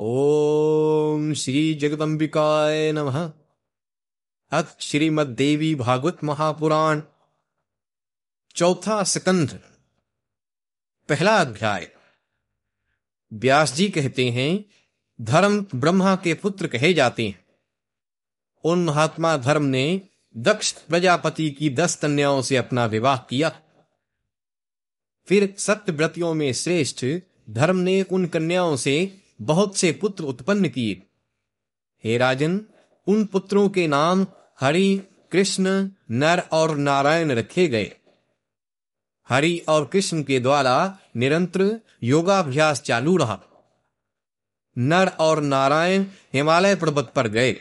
ओम श्री जगदम्बिकाय नमः। अथ श्रीमद देवी भागवत महापुराण, चौथा स्कंध, पहला अध्याय। व्यास जी कहते हैं, धर्म ब्रह्मा के पुत्र कहे जाते हैं। उन महात्मा धर्म ने दक्ष प्रजापति की दस कन्याओं से अपना विवाह किया। फिर सत्यव्रतियों में श्रेष्ठ धर्म ने उन कन्याओं से बहुत से पुत्र उत्पन्न किए। हे राजन, उन पुत्रों के नाम हरि, कृष्ण, नर और नारायण रखे गए। हरि और कृष्ण के द्वारा निरंतर योगाभ्यास चालू रहा। नर और नारायण हिमालय पर्वत पर गए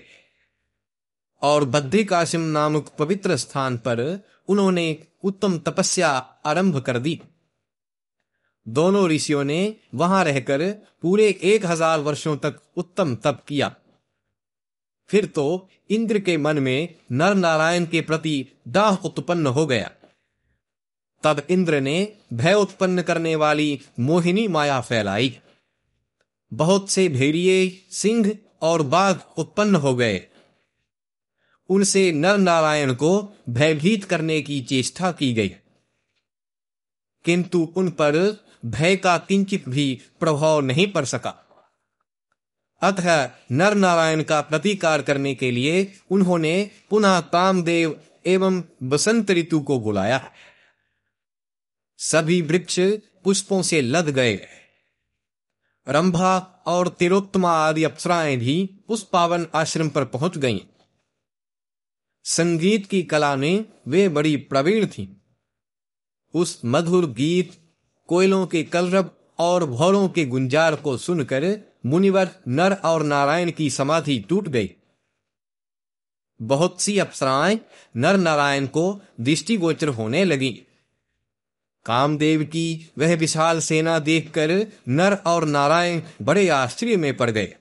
और बद्रिकाशिम नामक पवित्र स्थान पर उन्होंने उत्तम तपस्या आरंभ कर दी। दोनों ऋषियों ने वहाँ रहकर पूरे एक हज़ार वर्षों तक उत्तम तप किया। फिर तो इंद्र के मन में नर नारायण के प्रति दाह उत्पन्न हो गया। तब इंद्र ने भय उत्पन्न करने वाली मोहिनी माया फैलाई। बहुत से भेड़िए, सिंह और बाघ उत्पन्न हो गए। उनसे नर नारायण को भयभीत करने की चेष्टा की गई। किंतु उन पर भय का किंचित भी प्रभाव नहीं पड़ सका अतः नर नारायण का प्रतिकार करने के लिए उन्होंने पुनः कामदेव एवं बसंत ऋतु को बुलाया सभी वृक्ष पुष्पों से लद गए रंभा और तिरोत्तमा आदि अप्सराएँ भी उस पावन आश्रम पर पहुँच गईं। संगीत की कला में वे बड़ी प्रवीण थीं। उस मधुर गीत कोयलों के कलरब और भौरों के गुंजार को सुनकर मुनिवर नर और नारायण की समाधि टूट गई। बहुत सी अप्सराएँ नर नारायण को दृष्टिगोचर होने लगी। कामदेव की वह विशाल सेना देखकर नर और नारायण बड़े आश्चर्य में पड़ गए।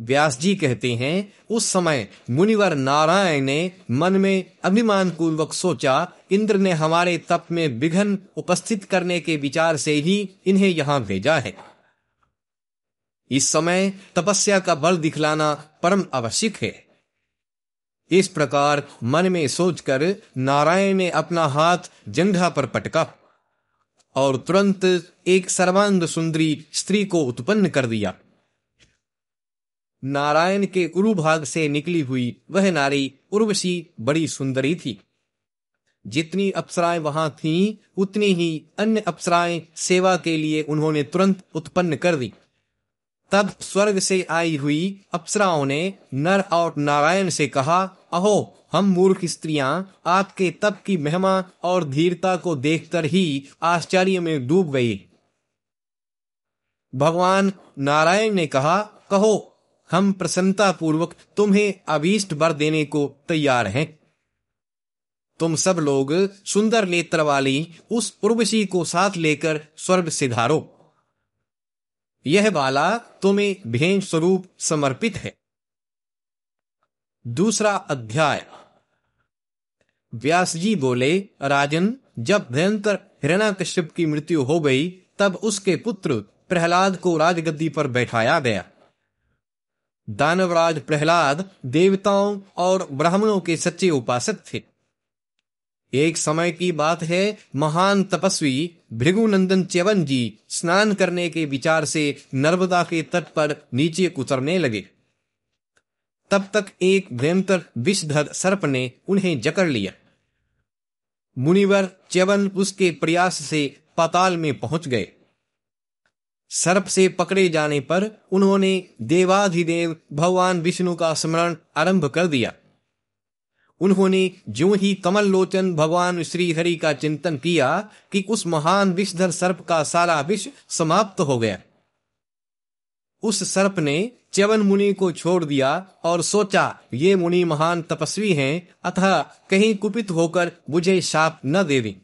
व्यास जी कहते हैं, उस समय मुनिवर नारायण ने मन में अभिमान पूर्वक सोचा, इंद्र ने हमारे तप में विघन उपस्थित करने के विचार से ही इन्हें यहाँ भेजा है। इस समय तपस्या का बल दिखलाना परम आवश्यक है। इस प्रकार मन में सोचकर नारायण ने अपना हाथ जंघा पर पटका और तुरंत एक सर्वांग सुंदरी स्त्री को उत्पन्न कर दिया। नारायण के उरु भाग से निकली हुई वह नारी उर्वशी बड़ी सुंदरी थी। जितनी अप्सराएँ वहाँ थीं, उतनी ही अन्य अप्सराएँ सेवा के लिए उन्होंने तुरंत उत्पन्न कर दी। तब स्वर्ग से आई हुई अप्सराओं ने नर और नारायण से कहा अहो हम मूर्ख स्त्रियाँ आपके तप की महिमा और धीरता को देखकर ही आश्चर्य में डूब गई। भगवान नारायण ने कहा कहो हम प्रसन्नता पूर्वक तुम्हें अभीष्ट वर देने को तैयार हैं। तुम सब लोग सुंदर नेत्र वाली उस उर्वशी को साथ लेकर स्वर्ग सिधारो यह बाला तुम्हें भें स्वरूप समर्पित है। दूसरा अध्याय। व्यास जी बोले, राजन, जब भयंकर हिरणाकश्यप की मृत्यु हो गई, तब उसके पुत्र प्रहलाद को राजगद्दी पर बैठाया गया। दानवराज प्रहलाद देवताओं और ब्राह्मणों के सच्चे उपासक थे। एक समय की बात है, महान तपस्वी भृगुनंदन च्यवन जी स्नान करने के विचार से नर्मदा के तट पर नीचे उतरने लगे। तब तक एक भयंकर विषधर सर्प ने उन्हें जकड़ लिया। मुनिवर च्यवन उसके प्रयास से पाताल में पहुँच गए। सर्प से पकड़े जाने पर उन्होंने देवाधिदेव भगवान विष्णु का स्मरण आरंभ कर दिया। उन्होंने जो ही कमल लोचन भगवान श्री हरि का चिंतन किया कि उस महान विषधर सर्प का सारा विष समाप्त हो गया। उस सर्प ने च्यवन मुनि को छोड़ दिया और सोचा, ये मुनि महान तपस्वी हैं, अतः कहीं कुपित होकर मुझे शाप न दे दें।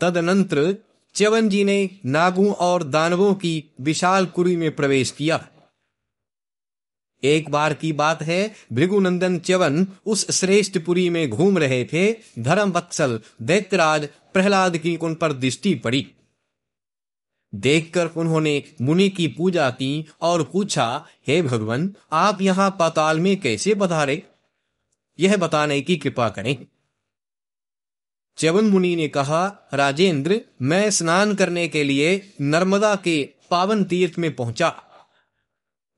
तदनंतर च्यवन जी ने नागों और दानवों की विशाल कुरी में प्रवेश किया। एक बार की बात है, भृगुनंदन च्यवन उस श्रेष्ठ पुरी में घूम रहे थे। धर्म वत्सल दैत्यराज प्रहलाद की उन पर दृष्टि पड़ी। देखकर उन्होंने मुनि की पूजा की और पूछा, हे भगवान, आप यहाँ पाताल में कैसे बधारे यह बताने की कृपा करें। च्यवन मुनि ने कहा, राजेंद्र, मैं स्नान करने के लिए नर्मदा के पावन तीर्थ में पहुँचा।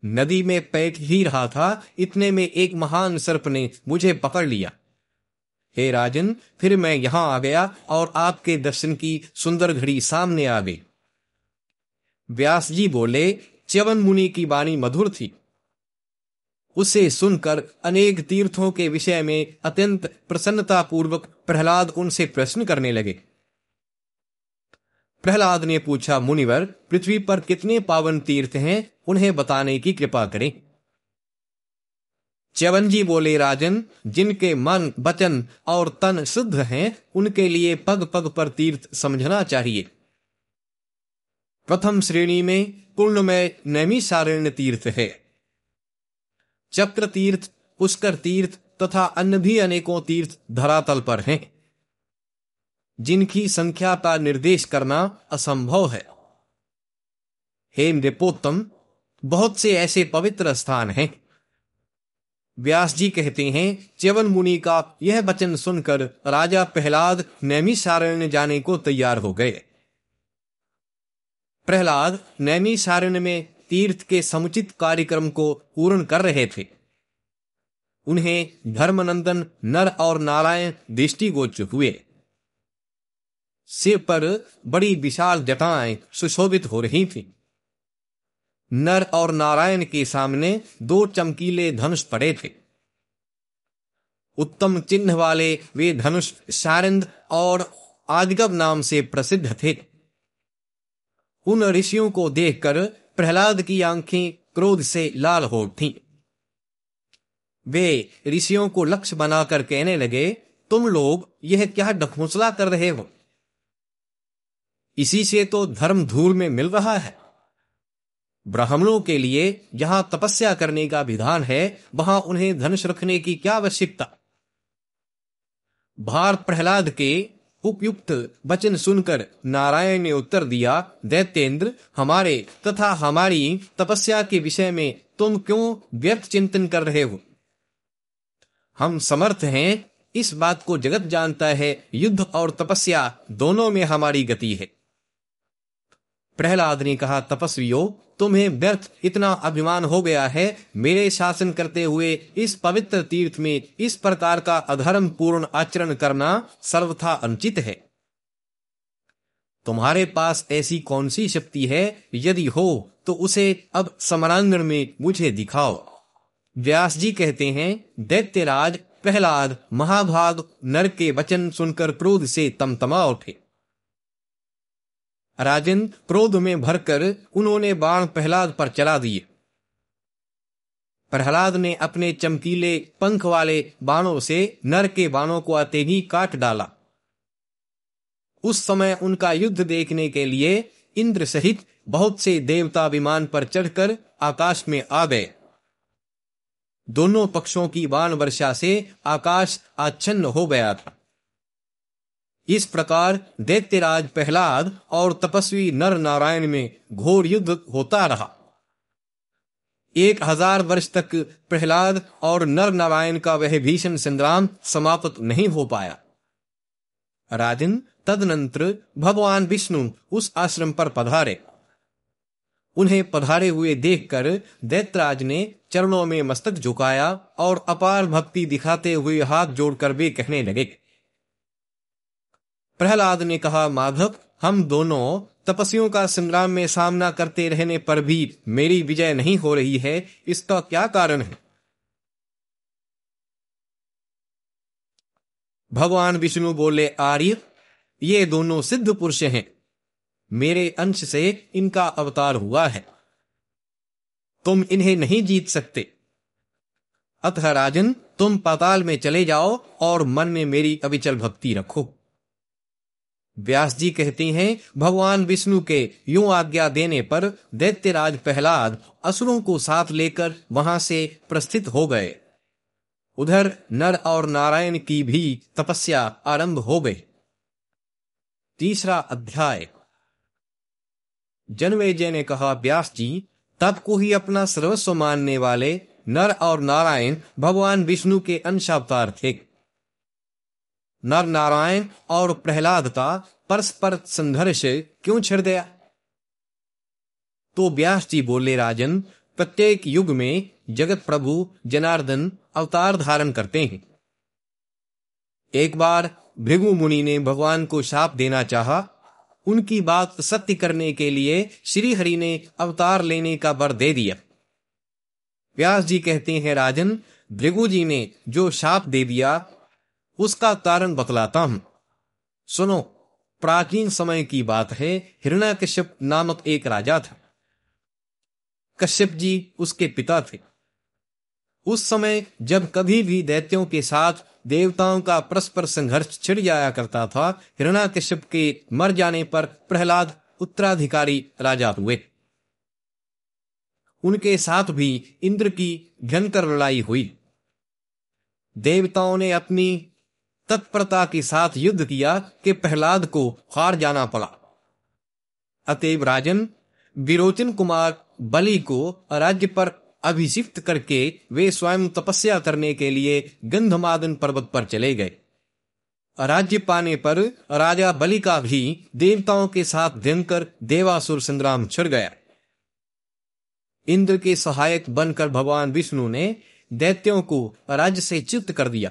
नदी में पैठ ही रहा था, इतने में एक महान सर्प ने मुझे पकड़ लिया। हे राजन, फिर मैं यहाँ आ गया और आपके दर्शन की सुंदर घड़ी सामने आ गई। व्यास जी बोले, च्यवन मुनि की वाणी मधुर थी। उसे सुनकर अनेक तीर्थों के विषय में अत्यंत प्रसन्नता पूर्वक प्रहलाद उनसे प्रश्न करने लगे। प्रहलाद ने पूछा, मुनिवर, पृथ्वी पर कितने पावन तीर्थ हैं? उन्हें बताने की कृपा करें। च्यवन जी बोले, राजन, जिनके मन, वचन और तन शुद्ध हैं, उनके लिए पग पग पर तीर्थ समझना चाहिए। प्रथम श्रेणी में पूर्णमय नैमिषारण्य तीर्थ है। चक्र तीर्थ पुष्कर तीर्थ तथा अन्य भी अनेकों तीर्थ धरातल पर हैं, जिनकी संख्या का निर्देश करना असंभव है। हे नृपोत्तम, बहुत से ऐसे पवित्र स्थान हैं। व्यास जी कहते हैं, च्यवन मुनि का यह वचन सुनकर राजा प्रहलाद नैमी नैमिषारण्य जाने को तैयार हो गए। प्रहलाद नैमी नैमिषारण्य में तीर्थ के समुचित कार्यक्रम को पूर्ण कर रहे थे। उन्हें धर्मनंदन, नर और नारायण दृष्टिगोचर हुए। सिर पर बड़ी विशाल जटाएँ सुशोभित हो रही थी। नर और नारायण के सामने दो चमकीले धनुष पड़े थे। उत्तम चिन्ह वाले वे धनुष शारंद और आदिगव नाम से प्रसिद्ध थे। उन ऋषियों को देखकर प्रहलाद की आँखें क्रोध से लाल हो उठी। वे ऋषियों को लक्ष्य बनाकर कहने लगे, तुम लोग यह क्या ढकोसला कर रहे हो? इसी से तो धर्म धूल में मिल रहा है। ब्राह्मणों के लिए जहाँ तपस्या करने का विधान है, वहाँ उन्हें धनुष रखने की क्या आवश्यकता? भारत प्रहलाद के उपयुक्त वचन सुनकर नारायण ने उत्तर दिया दैतेंद्र हमारे तथा हमारी तपस्या के विषय में तुम क्यों व्यर्थ चिंतन कर रहे हो? हम समर्थ हैं, इस बात को जगत जानता है, युद्ध और तपस्या दोनों में हमारी गति है। प्रहलाद ने कहा, तपस्वियों, तुम्हें व्यर्थ इतना अभिमान हो गया है। मेरे शासन करते हुए इस पवित्र तीर्थ में इस प्रकार का अधर्म पूर्ण आचरण करना सर्वथा अनुचित है। तुम्हारे पास ऐसी कौन सी शक्ति है? यदि हो तो उसे अब समरांगण में मुझे दिखाओ। व्यास जी कहते हैं, दैत्यराज, प्रहलाद, महाभाग, नर के वचन सुनकर क्रोध से तमतमा उठे। राजन क्रोध में भरकर उन्होंने बाण प्रहलाद पर चला दिए। प्रहलाद ने अपने चमकीले पंख वाले बाणों से नर के बाणों को ही काट डाला। उस समय उनका युद्ध देखने के लिए इंद्र सहित बहुत से देवता विमान पर चढ़कर आकाश में आ गए। दोनों पक्षों की बाण वर्षा से आकाश आच्छन्न हो गया था। इस प्रकार दैत्यराज प्रहलाद और तपस्वी नर नारायण में घोर युद्ध होता रहा। एक हज़ार वर्ष तक प्रहलाद और नर नारायण का वह भीषण संग्राम समाप्त नहीं हो पाया। राजन तदनंतर भगवान विष्णु उस आश्रम पर पधारे। उन्हें पधारे हुए देखकर दैत्यराज ने चरणों में मस्तक झुकाया और अपार भक्ति दिखाते हुए हाथ जोड़कर वे कहने लगे प्रहलाद ने कहा, माधव, हम दोनों तपस्वियों का संग्राम में सामना करते रहने पर भी मेरी विजय नहीं हो रही है। इसका क्या कारण है? भगवान विष्णु बोले, आर्य, ये दोनों सिद्ध पुरुष हैं। मेरे अंश से इनका अवतार हुआ है। तुम इन्हें नहीं जीत सकते। अतः राजन, तुम पाताल में चले जाओ और मन में मेरी अविचल भक्ति रखो। व्यास जी कहती हैं, भगवान विष्णु के यूँ आज्ञा देने पर दैत्यराज प्रहलाद असुरों को साथ लेकर वहाँ से प्रस्थित हो गए। उधर नर और नारायण की भी तपस्या आरंभ हो गई। तीसरा अध्याय। जनमेजय ने कहा, व्यास जी, तब को ही अपना सर्वस्व मानने वाले नर और नारायण भगवान विष्णु के अंशावतार थे। नर नारायण और प्रहलाद का परस्पर संघर्ष क्यों छिड़ गया? तो व्यास जी बोले, राजन, प्रत्येक युग में जगत प्रभु, जनार्दन अवतार धारण करते हैं। एक बार भृगु मुनि ने भगवान को शाप देना चाहा। उनकी बात सत्य करने के लिए श्री हरि ने अवतार लेने का वर दे दिया। व्यास जी कहते हैं, राजन, भृगु जी ने जो शाप दे दिया उसका कारण बतलाता हूँ। सुनो, प्राचीन समय की बात है हिरणा कश्यप नामक एक राजा था। कश्यप जी उसके पिता थे। उस समय जब कभी भी दैत्यों के साथ देवताओं का परस्पर संघर्ष छिड़ जाया करता था हिरणा कश्यप के मर जाने पर प्रहलाद उत्तराधिकारी राजा हुए। उनके साथ भी इंद्र की भयंकर लड़ाई हुई। देवताओं ने अपनी तत्परता के साथ युद्ध किया कि प्रहलाद को हार जाना पड़ा। अतएव राजन, विरोचन कुमार बलि को राज्य पर अभिषिक्त करके वे स्वयं तपस्या करने के लिए गंधमादन पर्वत पर चले गए। राज्य पाने पर राजा बलि का भी देवताओं के साथ भयंकर देवासुर संग्राम छिड़ गया। इंद्र के सहायक बनकर भगवान विष्णु ने दैत्यों को राज्य से चित्त कर दिया।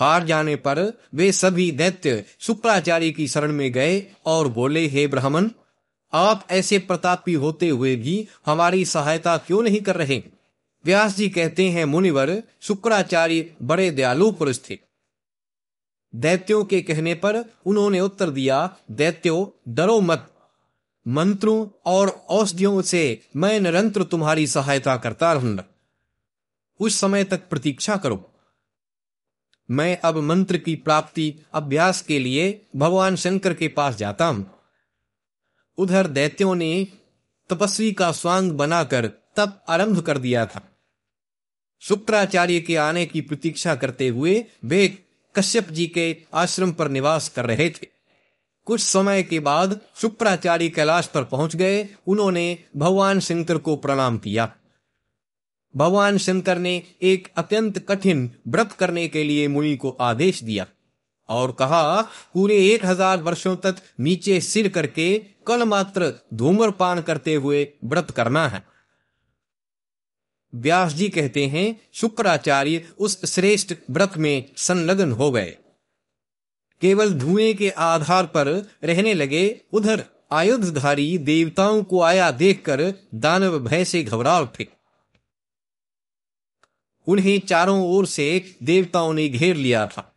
हार जाने पर वे सभी दैत्य शुक्राचार्य की शरण में गए और बोले, हे ब्राह्मण, आप ऐसे प्रतापी होते हुए भी हमारी सहायता क्यों नहीं कर रहे? व्यास जी कहते हैं, मुनिवर शुक्राचार्य बड़े दयालु पुरुष थे। दैत्यों के कहने पर उन्होंने उत्तर दिया, दैत्यो, डरो मत। मंत्रों और औषधियों से मैं निरंतर तुम्हारी सहायता करता रहूँगा। उस समय तक प्रतीक्षा करो। मैं अब मंत्र की प्राप्ति, अभ्यास के लिए भगवान शंकर के पास जाता हूँ। उधर दैत्यों ने तपस्वी का स्वांग बनाकर तप आरंभ कर दिया था। शुक्राचार्य के आने की प्रतीक्षा करते हुए वे कश्यप जी के आश्रम पर निवास कर रहे थे। कुछ समय के बाद शुक्राचार्य कैलाश पर पहुँच गए। उन्होंने भगवान शंकर को प्रणाम किया। भगवान शंकर ने एक अत्यंत कठिन व्रत करने के लिए मुनि को आदेश दिया और कहा, पूरे एक हज़ार वर्षों तक नीचे सिर करके कल मात्र धूम्रपान करते हुए व्रत करना है। व्यास जी कहते हैं, शुक्राचार्य उस श्रेष्ठ व्रत में संलग्न हो गए। केवल धुएँ के आधार पर रहने लगे, उधर आयुधधारी देवताओं को आया देखकर दानव भय से घबरा उठे। उन्हें चारों ओर से देवताओं ने घेर लिया था।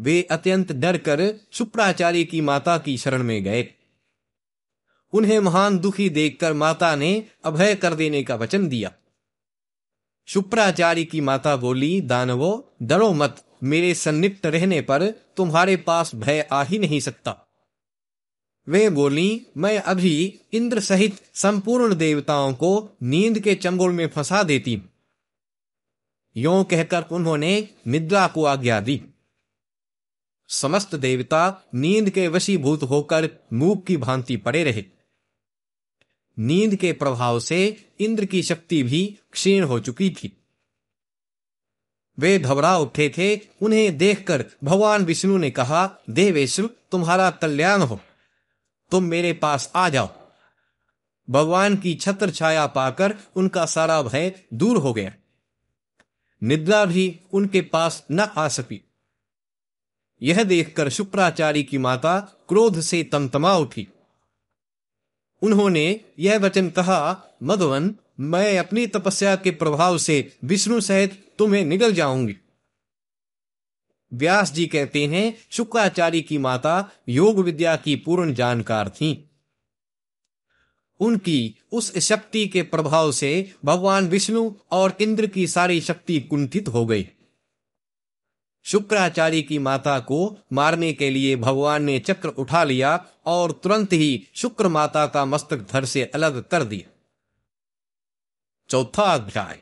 वे अत्यंत डर कर शुक्राचार्य की माता की शरण में गए। उन्हें महान दुखी देखकर माता ने अभय कर देने का वचन दिया। शुक्राचार्य की माता बोली, दानवो, डरो मत, मेरे सन्निप्त रहने पर तुम्हारे पास भय आ ही नहीं सकता। वे बोली, मैं अभी इंद्र सहित संपूर्ण देवताओं को नींद के चंगुल में फंसा देती यो कहकर उन्होंने निद्रा को आज्ञा दी। समस्त देवता नींद के वशीभूत होकर मूक की भांति पड़े रहे। नींद के प्रभाव से इंद्र की शक्ति भी क्षीण हो चुकी थी। वे घबरा उठे थे, उन्हें देखकर भगवान विष्णु ने कहा, देवेश्वर, तुम्हारा कल्याण हो। तुम मेरे पास आ जाओ। भगवान की छत्र छाया पाकर उनका सारा भय दूर हो गया। निद्रा भी उनके पास न आ सकी। यह देखकर शुक्राचार्य की माता क्रोध से तमतमा उठी। उन्होंने यह वचन कहा, मधुवन, मैं अपनी तपस्या के प्रभाव से विष्णु सहित तुम्हें निगल जाऊँगी। व्यास जी कहते हैं, शुक्राचार्य की माता योग विद्या की पूर्ण जानकार थीं। उनकी उस शक्ति के प्रभाव से भगवान विष्णु और इंद्र की सारी शक्ति कुंठित हो गई। शुक्राचार्य की माता को मारने के लिए भगवान ने चक्र उठा लिया और तुरंत ही शुक्र माता का मस्तक धर से अलग कर दिया। चौथा अध्याय।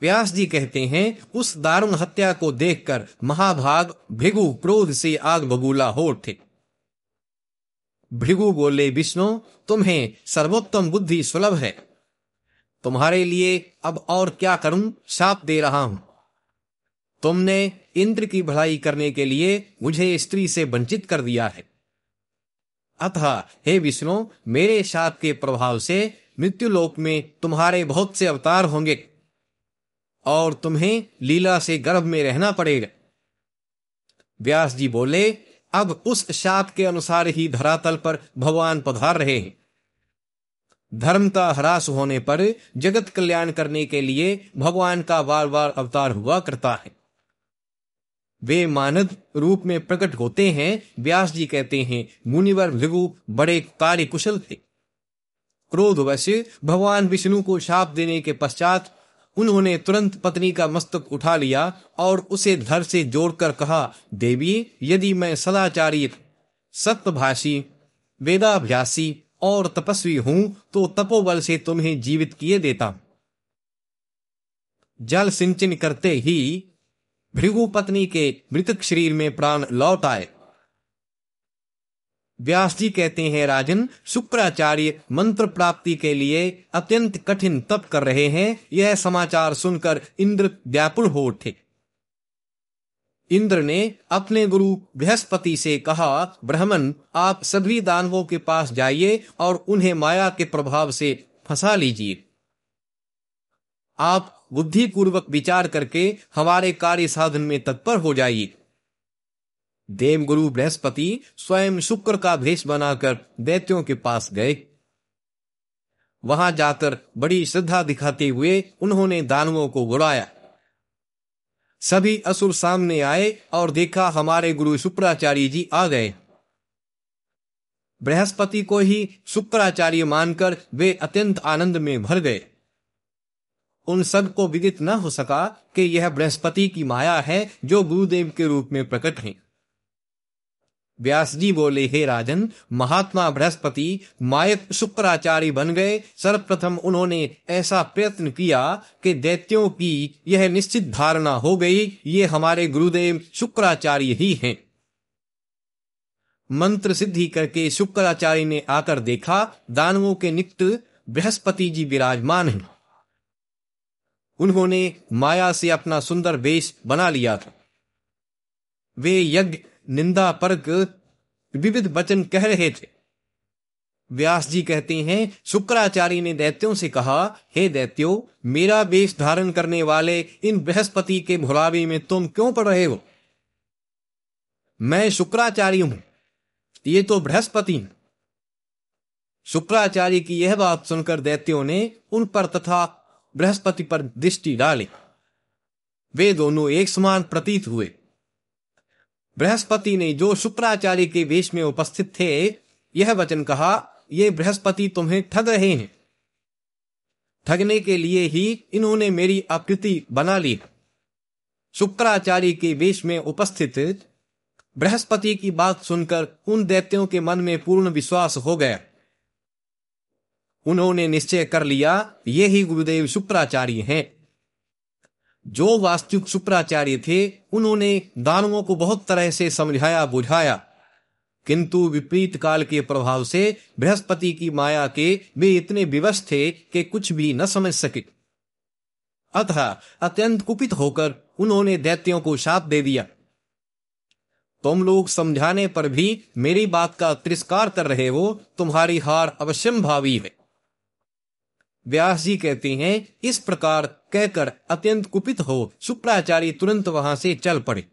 व्यास जी कहते हैं, उस दारुण हत्या को देखकर महाभाग, भिगु, क्रोध से आग बबूला हो उठे। भृगु बोले, विष्णु, तुम्हें सर्वोत्तम बुद्धि सुलभ है। तुम्हारे लिए अब और क्या करूँ? साप दे रहा हूँ। तुमने इंद्र की भलाई करने के लिए मुझे स्त्री से वंचित कर दिया है। अतः, हे विष्णु, मेरे शाप के प्रभाव से मृत्युलोक में तुम्हारे बहुत से अवतार होंगे और तुम्हें लीला से गर्भ में रहना पड़ेगा। व्यास जी बोले अब उस शाप के अनुसार ही धरातल पर भगवान पधार रहे हैं। धर्म का ह्रास होने पर जगत कल्याण करने के लिए भगवान का बार बार अवतार हुआ करता है। वे मानद रूप में प्रकट होते हैं, व्यास जी कहते हैं, मुनिवर भृगु बड़े कार्य कुशल थे। क्रोधवश भगवान विष्णु को शाप देने के पश्चात उन्होंने तुरंत पत्नी का मस्तक उठा लिया और उसे धर से जोड़कर कहा, देवी, यदि मैं सदाचारी, सत्यभाषी, वेदाभ्यासी और तपस्वी हूँ तो तपोबल से तुम्हें जीवित किए देता। जल सिंचन करते ही भृगु पत्नी के मृतक शरीर में प्राण लौट आए। व्यास जी कहते हैं, राजन, शुक्राचार्य मंत्र प्राप्ति के लिए अत्यंत कठिन तप कर रहे हैं। यह समाचार सुनकर इंद्र व्यापुल हो उठे। इंद्र ने अपने गुरु बृहस्पति से कहा, ब्राह्मण, आप सभी दानवों के पास जाइए और उन्हें माया के प्रभाव से फंसा लीजिए। आप बुद्धि पूर्वक विचार करके हमारे कार्य साधन में तत्पर हो जाइए। देवगुरु बृहस्पति स्वयं शुक्र का भेष बनाकर दैत्यों के पास गए। वहाँ जाकर बड़ी श्रद्धा दिखाते हुए उन्होंने दानवों को गुड़ाया सभी असुर सामने आए और देखा हमारे गुरु शुक्राचार्य जी आ गए। बृहस्पति को ही शुक्राचार्य मानकर वे अत्यंत आनंद में भर गए। उन सबको विदित न हो सका कि यह बृहस्पति की माया है जो गुरुदेव के रूप में प्रकट है। व्यास जी बोले, हे राजन, महात्मा बृहस्पति मायक शुक्राचार्य बन गए। सर्वप्रथम उन्होंने ऐसा प्रयत्न किया कि दैत्यों की यह निश्चित धारणा हो गई, ये हमारे गुरुदेव शुक्राचार्य ही हैं। मंत्र सिद्धि करके शुक्राचार्य ने आकर देखा, दानवों के निकट बृहस्पति जी विराजमान हैं। उन्होंने माया से अपना सुंदर वेश बना लिया था। वे यज्ञ निंदा परक विविध वचन कह रहे थे। व्यास जी कहते हैं, शुक्राचार्य ने दैत्यों से कहा, हे दैत्यो, मेरा वेश धारण करने वाले इन बृहस्पति के भुलावे में तुम क्यों पड़ रहे हो? मैं शुक्राचार्य हूँ। ये तो बृहस्पति शुक्राचार्य की यह बात सुनकर दैत्यों ने उन पर तथा बृहस्पति पर दृष्टि डाली। वे दोनों एक समान प्रतीत हुए। बृहस्पति ने जो शुक्राचार्य के वेश में उपस्थित थे, यह वचन कहा, ये बृहस्पति तुम्हें ठग रहे हैं। ठगने के लिए ही इन्होंने मेरी आकृति बना ली। शुक्राचार्य के वेश में उपस्थित, बृहस्पति की बात सुनकर उन दैत्यों के मन में पूर्ण विश्वास हो गया। उन्होंने निश्चय कर लिया, ये ही गुरुदेव शुक्राचार्य हैं। जो वास्तविक शुक्राचार्य थे, उन्होंने दानवों को बहुत तरह से समझाया, बुझाया। किंतु विपरीत काल के प्रभाव से बृहस्पति की माया के वे इतने विवश थे कि कुछ भी न समझ सके। अतः अत्यंत कुपित होकर उन्होंने दैत्यों को शाप दे दिया। तुम लोग समझाने पर भी मेरी बात का तिरस्कार कर रहे हो, तुम्हारी हार अवश्यम भावी है। व्यास जी कहते हैं, इस प्रकार कहकर अत्यंत कुपित हो शुक्राचार्य तुरंत वहाँ से चल पड़े।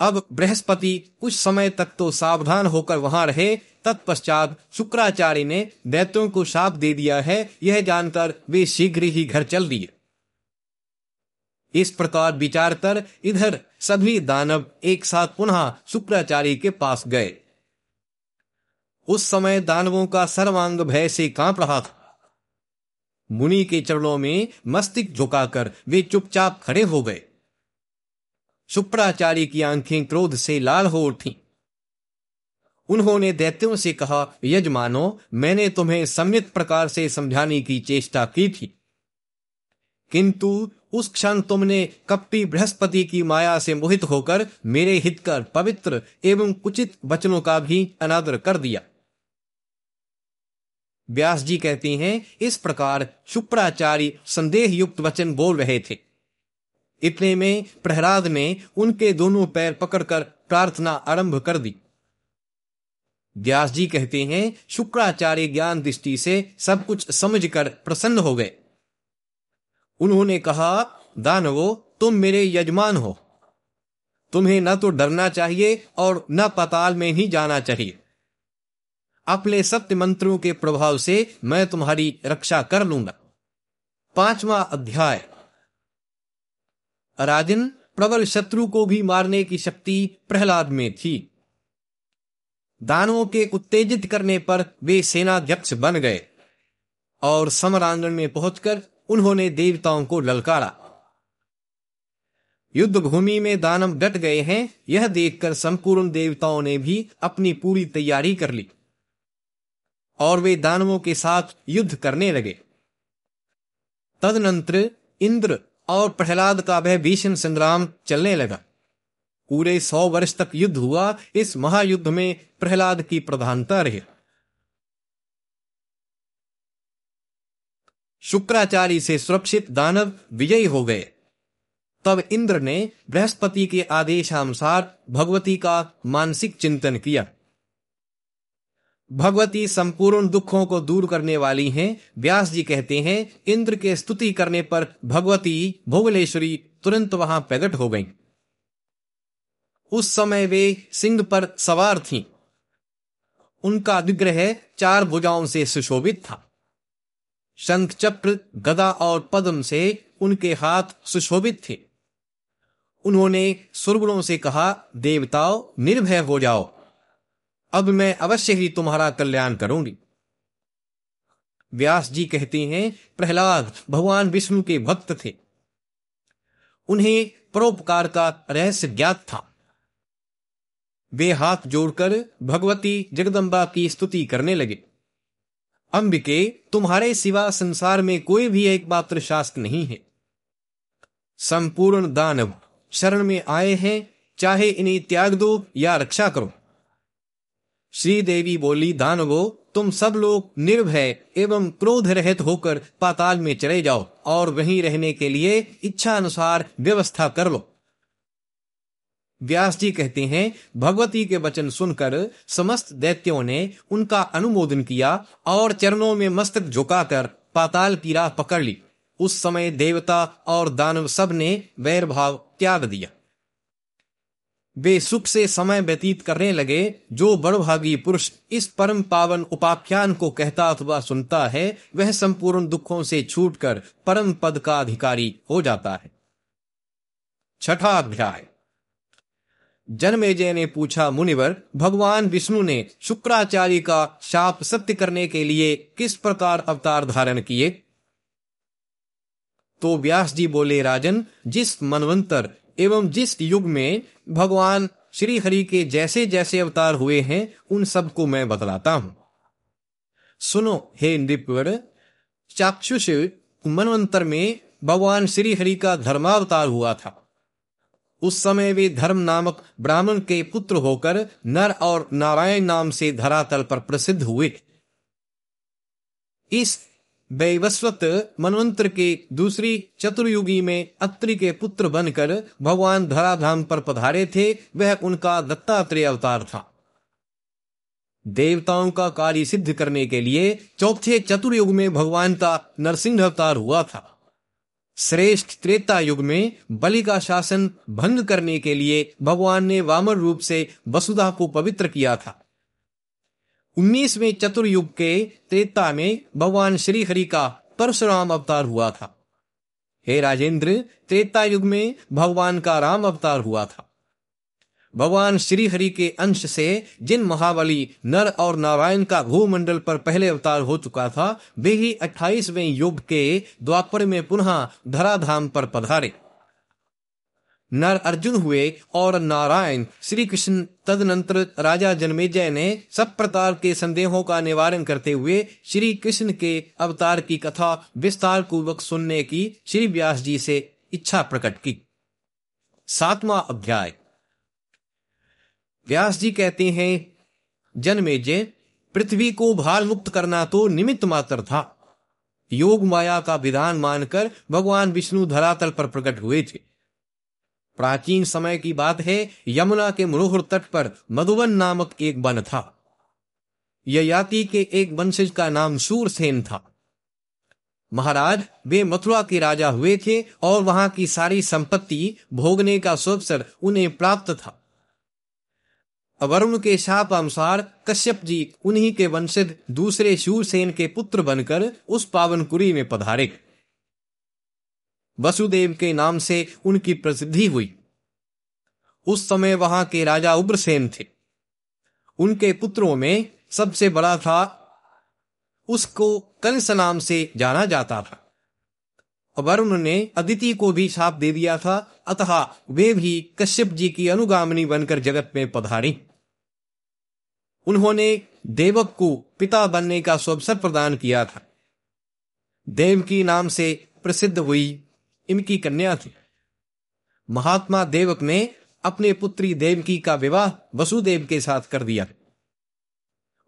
अब बृहस्पति कुछ समय तक तो सावधान होकर वहाँ रहे, तत्पश्चात शुक्राचार्य ने दैत्यों को शाप दे दिया है, यह जानकर वे शीघ्र ही घर चल दिए। इस प्रकार विचार कर इधर सभी दानव एक साथ पुनः शुक्राचार्य के पास गए। उस समय दानवों का सर्वांग भय से काँप रहा था। मुनि के चरणों में मस्तिष्क झुकाकर वे चुपचाप खड़े हो गए। शुक्राचार्य की आँखें क्रोध से लाल हो उठी। उन्होंने दैत्यों से कहा, यजमानो, मैंने तुम्हें सम्यक प्रकार से समझाने की चेष्टा की थी। किंतु उस क्षण तुमने कपटी बृहस्पति की माया से मोहित होकर मेरे हित कर पवित्र एवं उचित वचनों का भी अनादर कर दिया। व्यास जी कहते हैं, इस प्रकार शुक्राचार्य संदेह युक्त वचन बोल रहे थे। इतने में प्रहलाद ने उनके दोनों पैर पकड़कर प्रार्थना आरंभ कर दी। व्यास जी कहते हैं, शुक्राचार्य ज्ञान दृष्टि से सब कुछ समझकर प्रसन्न हो गए। उन्होंने कहा, दानवो, तुम मेरे यजमान हो। तुम्हें न तो डरना चाहिए और न पताल में ही जाना चाहिए। अपने सत्य मंत्रों के प्रभाव से मैं तुम्हारी रक्षा कर लूँगा। पांचवा अध्याय। राजन प्रबल शत्रु को भी मारने की शक्ति प्रहलाद में थी। दानवों के उत्तेजित करने पर वे सेनाध्यक्ष बन गए और समरांगण में पहुंचकर उन्होंने देवताओं को ललकारा। युद्ध भूमि में दानव डट गए हैं, यह देखकर संपूर्ण देवताओं ने भी अपनी पूरी तैयारी कर ली। और वे दानवों के साथ युद्ध करने लगे। तदनंतर इंद्र और प्रहलाद का वह भीषण संग्राम चलने लगा। पूरे सौ वर्ष तक युद्ध हुआ, इस महायुद्ध में प्रहलाद की प्रधानता रही। शुक्राचार्य से सुरक्षित दानव विजयी हो गए। तब इंद्र ने बृहस्पति के आदेशानुसार भगवती का मानसिक चिंतन किया। भगवती संपूर्ण दुखों को दूर करने वाली हैं व्यास जी कहते हैं, इंद्र के स्तुति करने पर भगवती भोगलेश्वरी तुरंत वहाँ प्रकट हो गईं। उस समय वे सिंह पर सवार थीं। उनका विग्रह चार भुजाओं से सुशोभित था शंख चक्र गदा और पद्म से उनके हाथ सुशोभित थे उन्होंने सुरगुणों से कहा, देवताओं, निर्भय हो जाओ अब मैं अवश्य ही तुम्हारा कल्याण करूँगी। व्यास जी कहते हैं, प्रहलाद भगवान विष्णु के भक्त थे। उन्हें परोपकार का रहस्य ज्ञात था। वे हाथ जोड़कर भगवती जगदम्बा की स्तुति करने लगे। अंबिके, तुम्हारे सिवा संसार में कोई भी एकमात्र शास्त्र नहीं है। संपूर्ण दानव शरण में आए हैं, चाहे इन्हें त्याग दो या रक्षा करो। श्री देवी बोली, दानवो, तुम सब लोग निर्भय एवं क्रोध रहित होकर पाताल में चले जाओ और वहीं रहने के लिए इच्छा अनुसार व्यवस्था कर लो। व्यास जी कहते हैं, भगवती के वचन सुनकर समस्त दैत्यों ने उनका अनुमोदन किया और चरणों में मस्तक झुकाकर पाताल की राह पकड़ ली। उस समय देवता और दानव सबने वैर भाव त्याग दिया। वे सुख से समय व्यतीत करने लगे, जो बड़भागी पुरुष इस परम पावन उपाख्यान को कहता अथवा सुनता है, वह संपूर्ण दुखों से छूटकर परम पद का अधिकारी हो जाता है। छठा अध्याय जन्मेजय ने पूछा, मुनिवर, भगवान विष्णु ने शुक्राचार्य का शाप सत्य करने के लिए किस प्रकार अवतार धारण किए? तो व्यास जी बोले, राजन, जिस मनवंतर एवं जिस युग में भगवान श्री हरि के जैसे जैसे अवतार हुए हैं, उन सबको मैं बतलाता हूँ। सुनो, हे नृपवर, चाक्षुष मनवंतर में भगवान श्री हरि का धर्मावतार हुआ था। उस समय वे धर्म नामक ब्राह्मण के पुत्र होकर नर और नारायण नाम से धरातल पर प्रसिद्ध हुए। इस वैवस्वत मनवंत्र के दूसरी चतुर्युगी में अत्रि के पुत्र बनकर भगवान धराधाम पर पधारे थे, वह उनका दत्तात्रेय अवतार था। देवताओं का कार्य सिद्ध करने के लिए चौथे चतुर्युग में भगवान का नरसिंह अवतार हुआ था। श्रेष्ठ त्रेता युग में बलि का शासन भंग करने के लिए भगवान ने वामन रूप से वसुधा को पवित्र किया था। उन्नीसवें चतुर्युग के त्रेता में भगवान श्री हरि का परशुराम अवतार हुआ था। हे राजेंद्र, त्रेता युग में भगवान का राम अवतार हुआ था। भगवान श्री हरि के अंश से जिन महाबली नर और नारायण का भूमंडल पर पहले अवतार हो चुका था, वे ही अट्ठाईसवें युग के द्वापर में पुनः धराधाम पर पधारे। नर अर्जुन हुए और नारायण श्री कृष्ण तदनंतर राजा जन्मेजय ने सब प्रकार के संदेहों का निवारण करते हुए श्री कृष्ण के अवतार की कथा विस्तार पूर्वक सुनने की श्री व्यास जी से इच्छा प्रकट की। सातवां अध्याय। व्यास जी कहते हैं, जन्मेजय, पृथ्वी को भार मुक्त करना तो निमित्त मात्र था। योग माया का विधान मानकर भगवान विष्णु धरातल पर प्रकट हुए थे। प्राचीन समय की बात है, यमुना के मनोहर तट पर मधुबन नामक एक वन था। ययाति के एक वंशज का नाम सूरसेन था। महाराज वे मथुरा के राजा हुए थे और वहाँ की सारी संपत्ति भोगने का अवसर उन्हें प्राप्त था। वरुण के शाप अनुसार कश्यप जी उन्हीं के वंशज दूसरे शूरसेन के पुत्र बनकर उस पावनकुरी में पधारे। वसुदेव के नाम से उनकी प्रसिद्धि हुई। उस समय वहाँ के राजा उग्रसेन थे। उनके पुत्रों में सबसे बड़ा था, उसको कंस नाम से जाना जाता था। वरुण ने अदिति को भी साप दे दिया था, अतः वे भी कश्यप जी की अनुगामिनी बनकर जगत में पधारी। उन्होंने देवक को पिता बनने का अवसर प्रदान किया था। देव की नाम से प्रसिद्ध हुई इनकी कन्या थी। महात्मा देवक ने अपने पुत्री देवकी का विवाह वसुदेव के साथ कर दिया।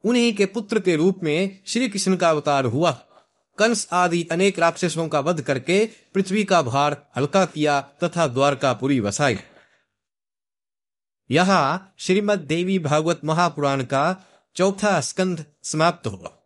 उन्हीं के पुत्र के रूप में श्री कृष्ण का अवतार हुआ। कंस आदि अनेक राक्षसों का वध करके पृथ्वी का भार हल्का किया तथा द्वारकापुरी वसाई। यहाँ श्रीमद देवी भागवत महापुराण का चौथा स्कंध समाप्त हुआ।